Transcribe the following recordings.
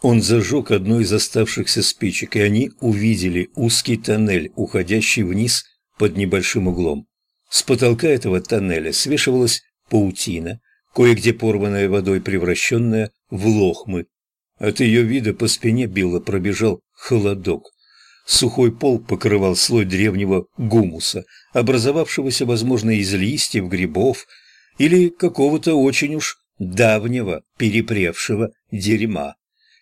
Он зажег одну из оставшихся спичек, и они увидели узкий тоннель, уходящий вниз под небольшим углом. С потолка этого тоннеля свешивалась паутина, кое-где порванная водой, превращенная в лохмы. От ее вида по спине Билла пробежал холодок. Сухой пол покрывал слой древнего гумуса, образовавшегося, возможно, из листьев, грибов или какого-то очень уж давнего перепревшего дерьма.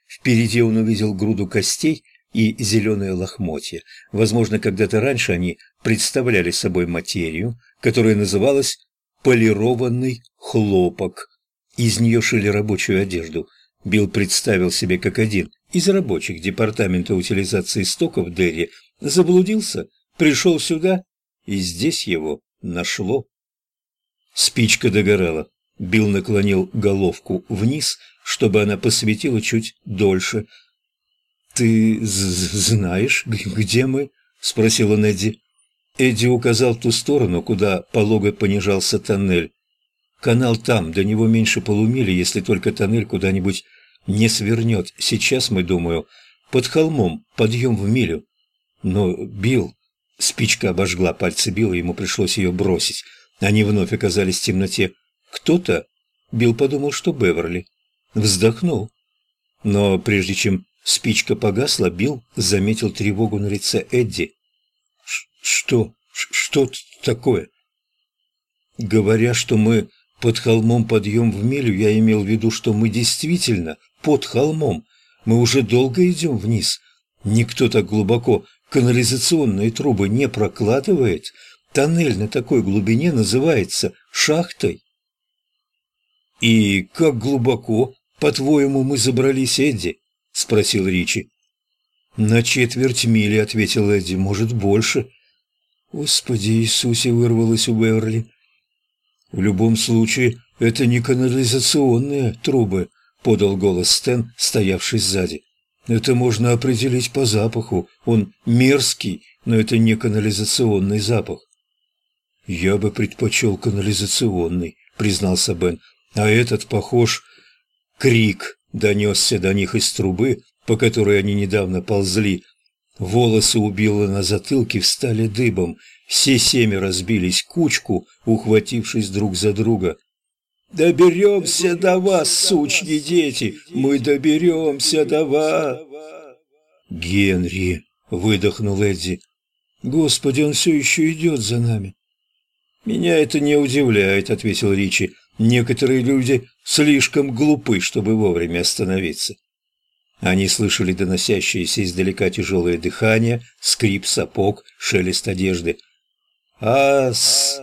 Впереди он увидел груду костей и зеленые лохмотья. Возможно, когда-то раньше они представляли собой материю, которая называлась полированный хлопок. Из нее шили рабочую одежду. Билл представил себе, как один из рабочих департамента утилизации стоков Дерри заблудился, пришел сюда, и здесь его нашло. Спичка догорала. Билл наклонил головку вниз, чтобы она посветила чуть дольше. «Ты знаешь, где мы?» — спросила Эдди. Эдди указал ту сторону, куда полого понижался тоннель. «Канал там, до него меньше полумили, если только тоннель куда-нибудь не свернет. Сейчас, мы думаю, под холмом, подъем в милю. Но Билл...» Спичка обожгла пальцы Билла, ему пришлось ее бросить. Они вновь оказались в темноте. «Кто-то...» Билл подумал, что Беверли. Вздохнул. Но прежде чем спичка погасла, Билл заметил тревогу на лице Эдди. «Что? Что такое?» Говоря, что мы под холмом подъем в милю, я имел в виду, что мы действительно под холмом. Мы уже долго идем вниз. Никто так глубоко канализационные трубы не прокладывает. Тоннель на такой глубине называется шахтой. «И как глубоко, по-твоему, мы забрались, Эдди?» — спросил Ричи. «На четверть мили», — ответил Эдди, — «может, больше». «Господи Иисусе!» — вырвалось у Беверли. «В любом случае, это не канализационные трубы», — подал голос Стэн, стоявший сзади. «Это можно определить по запаху. Он мерзкий, но это не канализационный запах». «Я бы предпочел канализационный», — признался Бен. «А этот похож...» Крик донесся до них из трубы, по которой они недавно ползли. Волосы у Билла на затылке встали дыбом. Все семеро разбились кучку, ухватившись друг за друга. «Доберемся до вас, сучьи дети! Мы доберемся до вас!» «Генри!» — выдохнул Эдди. «Господи, он все еще идет за нами!» «Меня это не удивляет», — ответил Ричи. «Некоторые люди слишком глупы, чтобы вовремя остановиться». Они слышали доносящееся издалека тяжелое дыхание, скрип сапог, шелест одежды. «Ас!»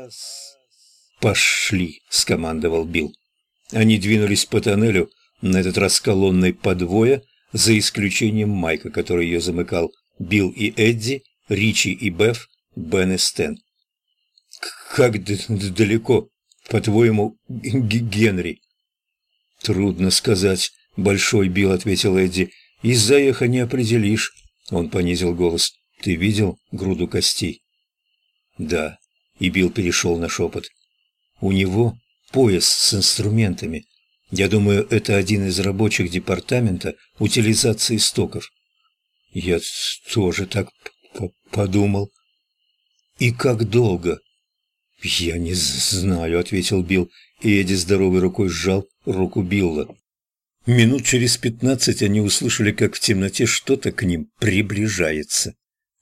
«Пошли!» — скомандовал Билл. Они двинулись по тоннелю, на этот раз колонной по двое, за исключением Майка, который ее замыкал, Билл и Эдди, Ричи и Беф, Бен и Стэн. «Как далеко, по-твоему, Генри?» «Трудно сказать», — Большой Билл ответил Эдди. «Из-за эха не определишь». Он понизил голос. «Ты видел груду костей?» «Да». И Билл перешел на шепот. «У него пояс с инструментами. Я думаю, это один из рабочих департамента утилизации стоков». «Я тоже так подумал». «И как долго?» «Я не знаю», — ответил Билл, и Эдди здоровой рукой сжал руку Билла. Минут через пятнадцать они услышали, как в темноте что-то к ним приближается.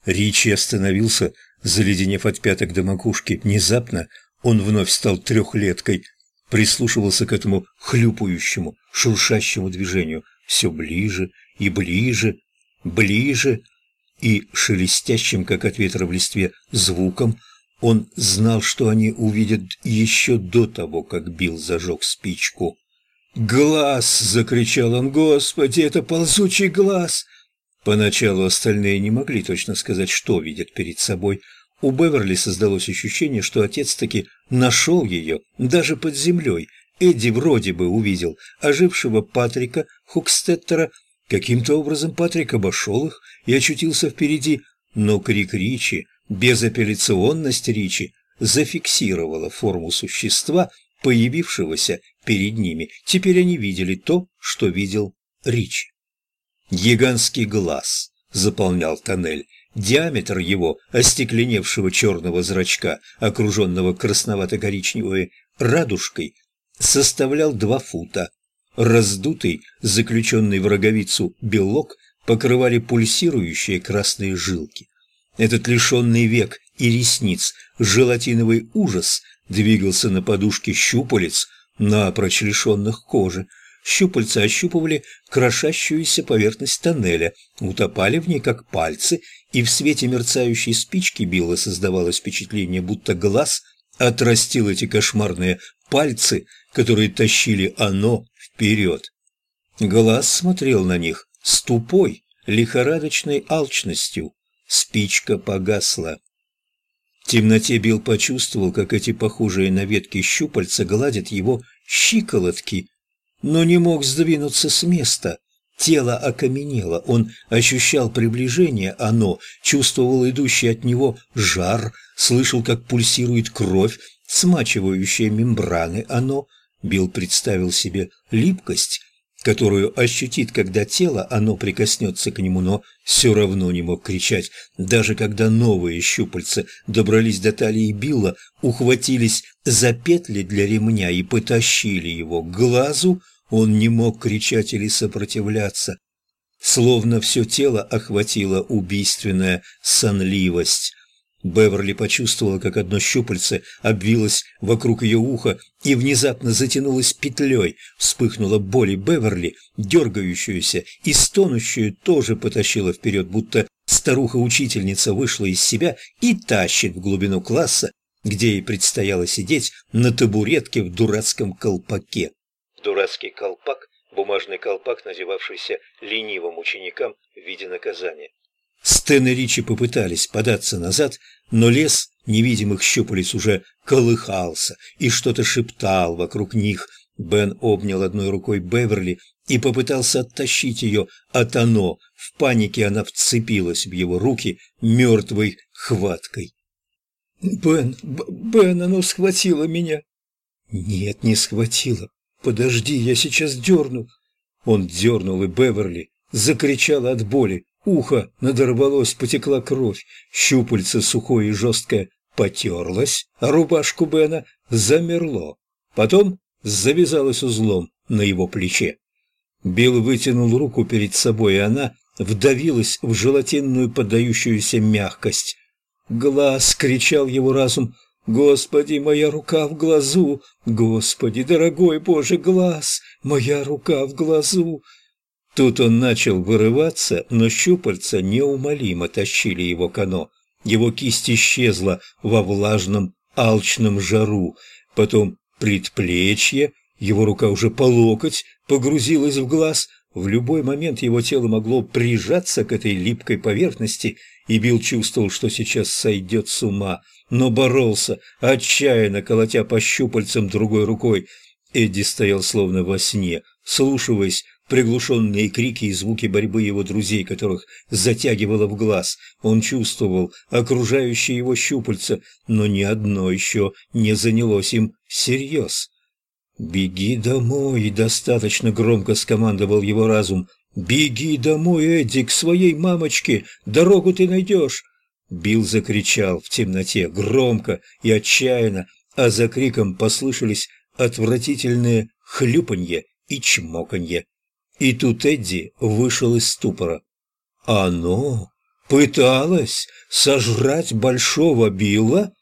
Ричи остановился, заледенев от пяток до макушки. Внезапно он вновь стал трехлеткой, прислушивался к этому хлюпающему, шуршащему движению. Все ближе и ближе, ближе, и шелестящим, как от ветра в листве, звуком он знал, что они увидят еще до того, как Билл зажег спичку. «Глаз!» — закричал он. «Господи, это ползучий глаз!» Поначалу остальные не могли точно сказать, что видят перед собой. У Беверли создалось ощущение, что отец таки нашел ее, даже под землей. Эдди вроде бы увидел ожившего Патрика Хукстеттера. Каким-то образом Патрик обошел их и очутился впереди, но крик Ричи Безапелляционность Ричи зафиксировала форму существа, появившегося перед ними. Теперь они видели то, что видел Ричи. Гигантский глаз заполнял тоннель. Диаметр его, остекленевшего черного зрачка, окруженного красновато-коричневой радужкой, составлял два фута. Раздутый, заключенный в роговицу белок покрывали пульсирующие красные жилки. Этот лишенный век и ресниц желатиновый ужас двигался на подушке щупалец, напрочь лишенных кожи. Щупальца ощупывали крошащуюся поверхность тоннеля, утопали в ней как пальцы, и в свете мерцающей спички Билла создавалось впечатление, будто глаз отрастил эти кошмарные пальцы, которые тащили оно вперед. Глаз смотрел на них с тупой, лихорадочной алчностью. Спичка погасла. В темноте Билл почувствовал, как эти похожие на ветки щупальца гладят его щиколотки, но не мог сдвинуться с места. Тело окаменело, он ощущал приближение, оно чувствовал идущий от него жар, слышал, как пульсирует кровь, смачивающая мембраны, оно. Билл представил себе липкость, которую ощутит, когда тело, оно прикоснется к нему, но все равно не мог кричать. Даже когда новые щупальца добрались до талии Билла, ухватились за петли для ремня и потащили его к глазу, он не мог кричать или сопротивляться. Словно все тело охватила убийственная сонливость. Беверли почувствовала, как одно щупальце обвилось вокруг ее уха и внезапно затянулось петлей. Вспыхнула боль, и Беверли, дергающуюся и стонущую, тоже потащила вперед, будто старуха-учительница вышла из себя и тащит в глубину класса, где ей предстояло сидеть на табуретке в дурацком колпаке. Дурацкий колпак – бумажный колпак, надевавшийся ленивым ученикам в виде наказания. Стэн и Ричи попытались податься назад, но лес невидимых щупалец уже колыхался и что-то шептал вокруг них. Бен обнял одной рукой Беверли и попытался оттащить ее от оно. В панике она вцепилась в его руки мертвой хваткой. «Бен, Бен, оно схватило меня!» «Нет, не схватило. Подожди, я сейчас дерну!» Он дернул, и Беверли закричала от боли. Ухо надорвалось, потекла кровь, щупальце сухое и жесткое потерлось, а рубашку Бена замерло. Потом завязалась узлом на его плече. Билл вытянул руку перед собой, и она вдавилась в желатинную поддающуюся мягкость. «Глаз!» — кричал его разум. «Господи, моя рука в глазу! Господи, дорогой Боже, глаз! Моя рука в глазу!» Тут он начал вырываться, но щупальца неумолимо тащили его к оно. Его кисть исчезла во влажном, алчном жару. Потом предплечье, его рука уже по локоть погрузилась в глаз. В любой момент его тело могло прижаться к этой липкой поверхности, и Билл чувствовал, что сейчас сойдет с ума, но боролся, отчаянно колотя по щупальцам другой рукой. Эдди стоял словно во сне, слушаясь приглушенные крики и звуки борьбы его друзей, которых затягивало в глаз. Он чувствовал окружающие его щупальца, но ни одно еще не занялось им всерьез. «Беги домой!» — достаточно громко скомандовал его разум. «Беги домой, Эдди, к своей мамочке! Дорогу ты найдешь!» Билл закричал в темноте громко и отчаянно, а за криком послышались отвратительные хлюпанье и чмоканье. И тут Эдди вышел из ступора. Оно пыталось сожрать большого Билла?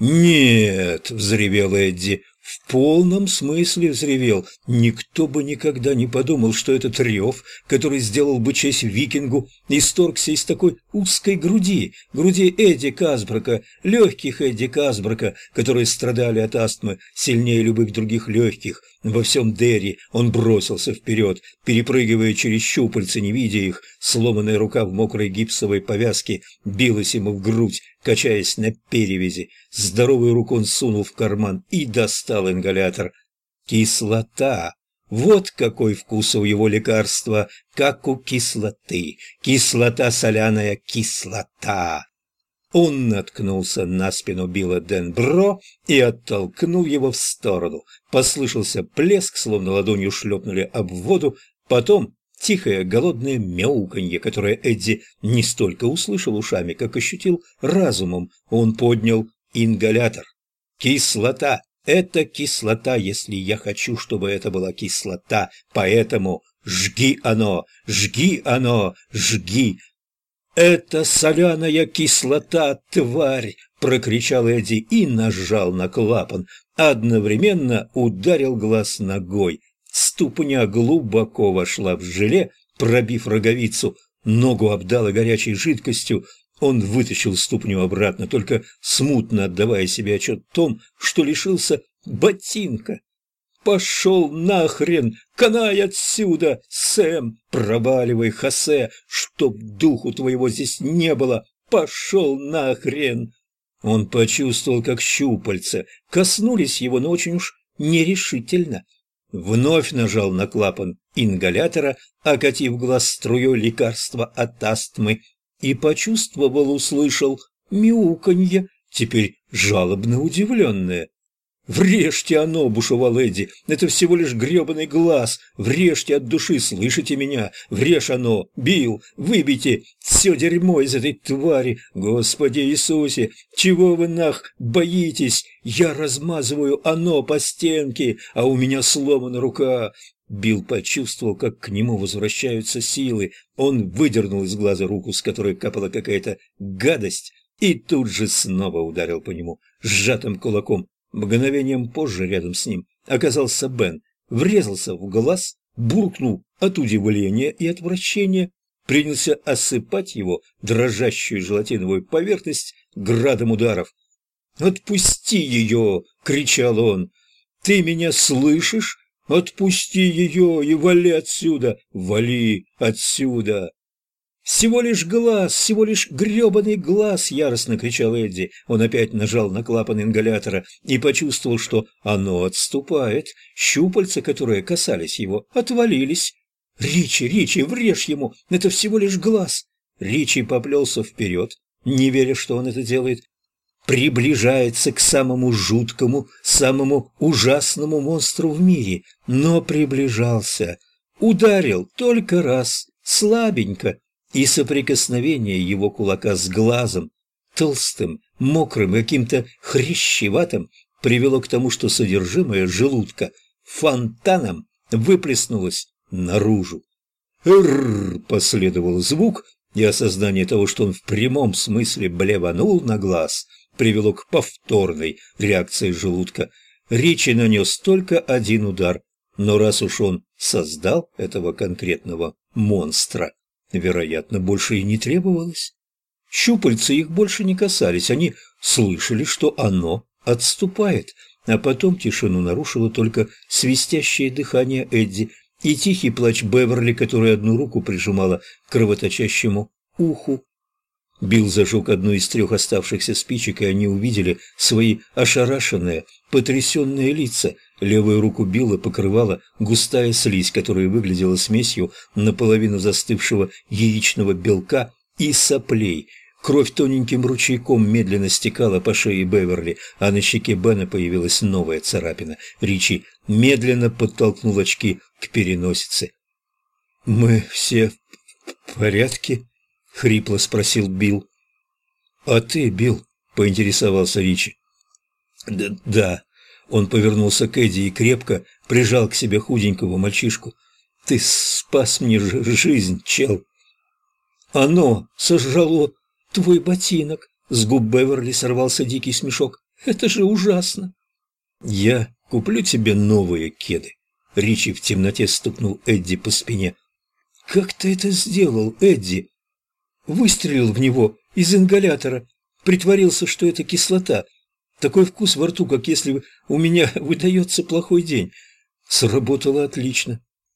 «Нет!» — взревел Эдди. В полном смысле взревел. Никто бы никогда не подумал, что этот рев, который сделал бы честь викингу, исторгся из такой узкой груди, груди Эдди Казбрака, легких Эдди Казбрака, которые страдали от астмы сильнее любых других легких. Во всем Дерри он бросился вперед, перепрыгивая через щупальца, не видя их. Сломанная рука в мокрой гипсовой повязке билась ему в грудь, качаясь на перевязи. Здоровую руку он сунул в карман и достал ингалятор. Кислота. Вот какой вкус у его лекарства, как у кислоты. Кислота соляная кислота. Он наткнулся на спину Билла Денбро и оттолкнул его в сторону. Послышался плеск, словно ладонью шлепнули об воду, потом тихое голодное мяуканье, которое Эдди не столько услышал ушами, как ощутил разумом. Он поднял ингалятор. Кислота. Это кислота, если я хочу, чтобы это была кислота. Поэтому жги оно, жги оно, жги. «Это соляная кислота, тварь!» – прокричал Эдди и нажал на клапан. Одновременно ударил глаз ногой. Ступня глубоко вошла в желе, пробив роговицу. Ногу обдала горячей жидкостью. Он вытащил ступню обратно, только смутно отдавая себе отчет в том, что лишился ботинка. «Пошел нахрен! Канай отсюда, Сэм! Проваливай, Хосе, чтоб духу твоего здесь не было! Пошел нахрен!» Он почувствовал, как щупальца коснулись его, но очень уж нерешительно. Вновь нажал на клапан ингалятора, окатив глаз струей лекарства от астмы, и почувствовал, услышал мяуканье, теперь жалобно удивленное. «Врежьте оно!» – бушевал Эдди. «Это всего лишь гребаный глаз! Врежьте от души, слышите меня? Врежь оно! Бил! Выбейте все дерьмо из этой твари! Господи Иисусе! Чего вы нах боитесь? Я размазываю оно по стенке, а у меня сломана рука!» Билл почувствовал, как к нему возвращаются силы. Он выдернул из глаза руку, с которой капала какая-то гадость, и тут же снова ударил по нему сжатым кулаком. Мгновением позже рядом с ним оказался Бен, врезался в глаз, буркнул от удивления и отвращения, принялся осыпать его дрожащую желатиновую поверхность градом ударов. «Отпусти ее!» — кричал он. «Ты меня слышишь? Отпусти ее и вали отсюда! Вали отсюда!» «Всего лишь глаз, всего лишь гребаный глаз!» — яростно кричал Эдди. Он опять нажал на клапан ингалятора и почувствовал, что оно отступает. Щупальца, которые касались его, отвалились. «Ричи, Ричи, врежь ему! Это всего лишь глаз!» Ричи поплелся вперед, не веря, что он это делает. Приближается к самому жуткому, самому ужасному монстру в мире, но приближался. Ударил только раз, слабенько, и соприкосновение его кулака с глазом, толстым, мокрым, каким-то хрящеватым, привело к тому, что содержимое желудка фонтаном выплеснулось наружу. «Рррр!» — последовал звук, и осознание того, что он в прямом смысле блеванул на глаз, привело к повторной реакции желудка. Ричи нанес только один удар, но раз уж он создал этого конкретного монстра, вероятно, больше и не требовалось. Щупальца их больше не касались, они слышали, что оно отступает, а потом тишину нарушило только свистящее дыхание Эдди и тихий плач Беверли, которая одну руку прижимала к кровоточащему уху. Билл зажег одну из трех оставшихся спичек, и они увидели свои ошарашенные, потрясенные лица, Левую руку Билла покрывала густая слизь, которая выглядела смесью наполовину застывшего яичного белка и соплей. Кровь тоненьким ручейком медленно стекала по шее Беверли, а на щеке Бена появилась новая царапина. Ричи медленно подтолкнул очки к переносице. «Мы все в порядке?» — хрипло спросил Билл. «А ты, Билл?» — поинтересовался Ричи. «Да, да он повернулся к Эдди и крепко прижал к себе худенького мальчишку. «Ты спас мне жизнь, чел!» «Оно сожрало твой ботинок!» С губ Беверли сорвался дикий смешок. «Это же ужасно!» «Я куплю тебе новые кеды!» Ричи в темноте стукнул Эдди по спине. «Как ты это сделал, Эдди?» «Выстрелил в него из ингалятора, притворился, что это кислота, такой вкус во рту, как если у меня выдается плохой день. Сработало отлично.